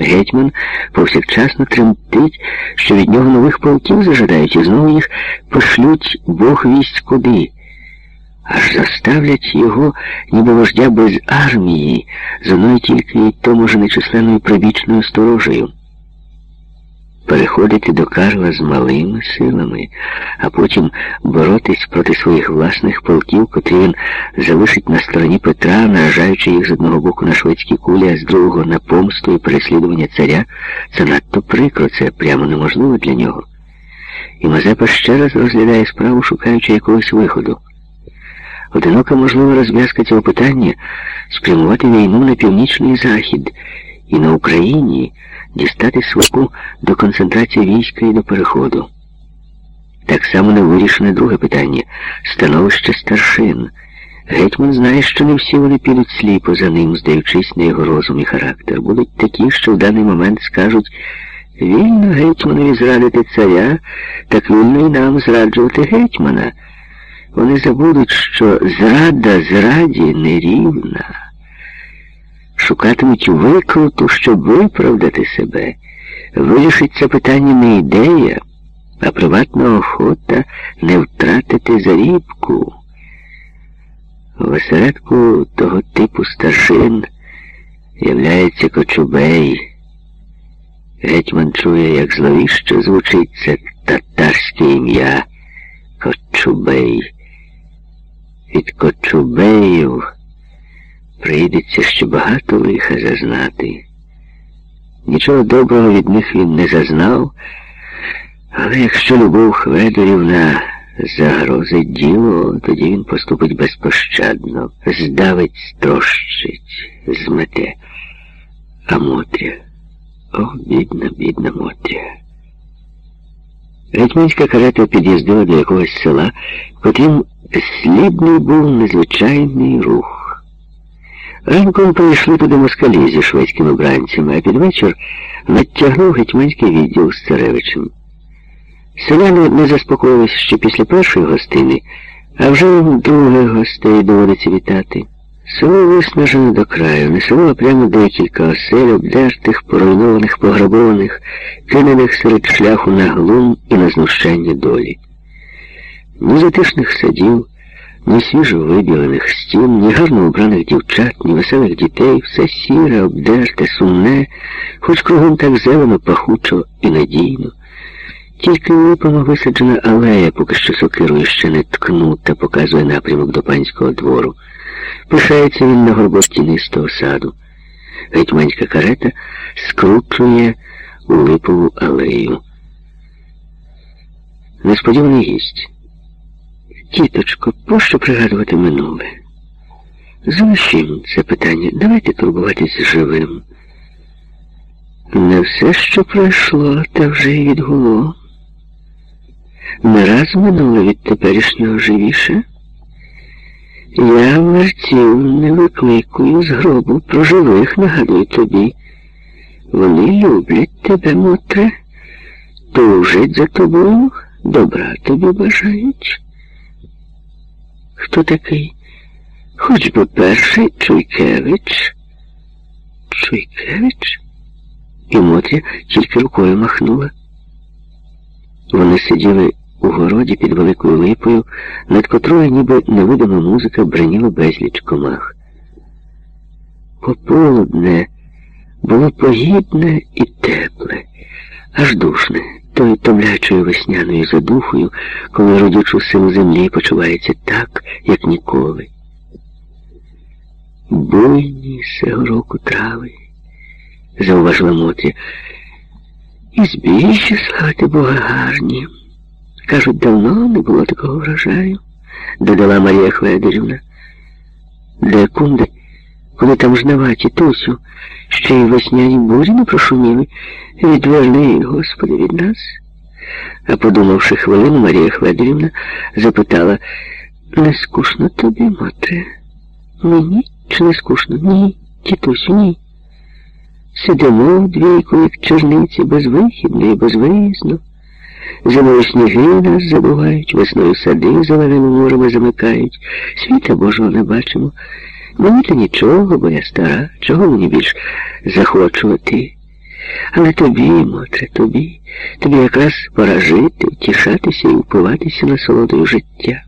Гетьман повсякчасно тремтить, що від нього нових полків зажадають і знову їх пошлють Бог вість куди. Аж заставлять його, ніби вождя без армії, з одною тільки й тому ж нечисленною прибічною сторожею переходити до Карла з малими силами, а потім боротись проти своїх власних полків, котрі він залишить на стороні Петра, наражаючи їх з одного боку на шведські кулі, а з другого на помсту і переслідування царя, це надто прикро, це прямо неможливо для нього. І Мазепа ще раз розглядає справу, шукаючи якогось виходу. Одинока можлива розв'язка цього питання спрямувати війну на північний захід і на Україні дістати сваку до концентрації війська і до переходу. Так само не вирішене друге питання становище старшин. Гетьман знає, що не всі вони підуть сліпо за ним, здаючись на його розум і характер. Будуть такі, що в даний момент скажуть вільно гетьманові зрадити царя, так вільно і нам зраджувати гетьмана. Вони забудуть, що зрада зраді нерівна шукатимуть викруту, щоб виправдати себе. Вирішить це питання не ідея, а приватна охота не втратити зарібку. В осередку того типу старшин являється Кочубей. Гетьман чує, як зловіще звучить це татарське ім'я Кочубей. Від Кочубеїв Прийдеться ще багато лиха зазнати. Нічого доброго від них він не зазнав, але якщо Любов Хведорівна загрозить діло, тоді він поступить безпощадно, здавить, строщить, змете. А Мотря, о, бідна, бідна Мотря. Гетьманська карета під'їздила до якогось села, котрим слідний був незвичайний рух. Ранком прийшли туди москалі зі шведськими бранцями, а під вечір надтягнув гетьманський відділ з царевичем. Селяни не заспокоїлись ще після першої гостини, а вже других гостей доводиться вітати. Село виснажене до краю, не село, а прямо декілька осель, обдертих, поруйнованих, пограбованих, кинених серед шляху на глум і на знущання долі. Ні затишних садів, ні свіжо вибілених стін, ні гарно убраних дівчат, ні веселих дітей, все сіре, обдерте, сумне, хоч кругом так зелено, пахучо і надійно. Тільки липами висаджена алея, поки що сокирою ще не ткнута, показує напрямок до панського двору. Пишається він на горбок тінистого саду. Гетьманська карета скручує у липову алею. Несподіваний гість. Тіточко, пощо пригадувати минуле? Залишимо це питання. Давайте турбуватись живим. Не все, що пройшло, та вже й відгуло. Не раз минуле від теперішнього живіше. Я мерців не викликую з гробу про живих, нагадую тобі. Вони люблять тебе, Мотре, тужать за тобою, добра тобі бажають. Хто такий? Хоч би перший Чуйкевич. Чуйкевич? І Мотря тільки рукою махнула. Вони сиділи у городі під великою липою, над котрою ніби невидима музика бреніла безліч комах. Пополудне було погідне і тепле, аж душне тою томлячою весняною задухою, коли родючу силу землі почувається так, як ніколи. Буйні сего року трави, зауважила Мотря. І збіжжя, славити Бога, гарні. Кажуть, давно не було такого врожаю, додала Марія Хведерівна. Де кунди, коли там жнаваті, Тусю, ще й весняні бурі не прошуміли. Відверни, Господи, від нас. А подумавши хвилину, Марія Хведерівна запитала, не скучно тобі, матре? Мені чи не скучно? Ні, тітусю, ні. Сидимо вдвійку, як черниці, безвихідно і безвиїзно. Зимою сніги нас забувають, весною сади зеленими морами замикають. Світа Божого не бачимо. Мені то нічого, бо я стара, чого мені більш захочувати. Але тобі, Мотре, тобі, тобі якраз пора жити, втішатися і впиватися насолодою життя.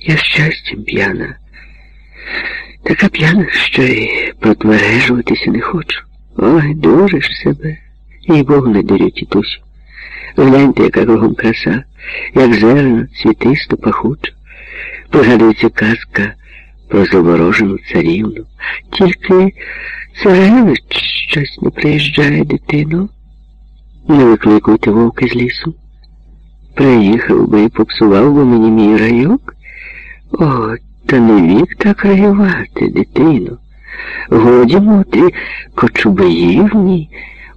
Я щастям п'яна, така п'яна, що й протвережуватися не хочу. Ой, дуриш себе. І Бог не дурю, тітусю. Гляньте, яка кругом краса, як зелено, цвітисто, пахуче. Пригадується казка про заворожену царівну. Тільки царевич щось не приїжджає, дитино. Не викликуйте вовки з лісу. Приїхав би і попсував би мені мій райок. О, та не вік так раювати, дитино. Годі моти кочубиївні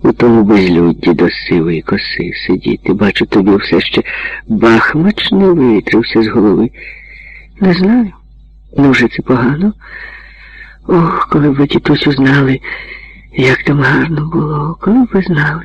у тому безлюдді до сивої коси сидіти. Бачу, тобі все ще бахмач не витрився з голови. Не знаю. Вже це погано. Ох, коли б ви, тітусю, знали, як там гарно було, коли б ви знали.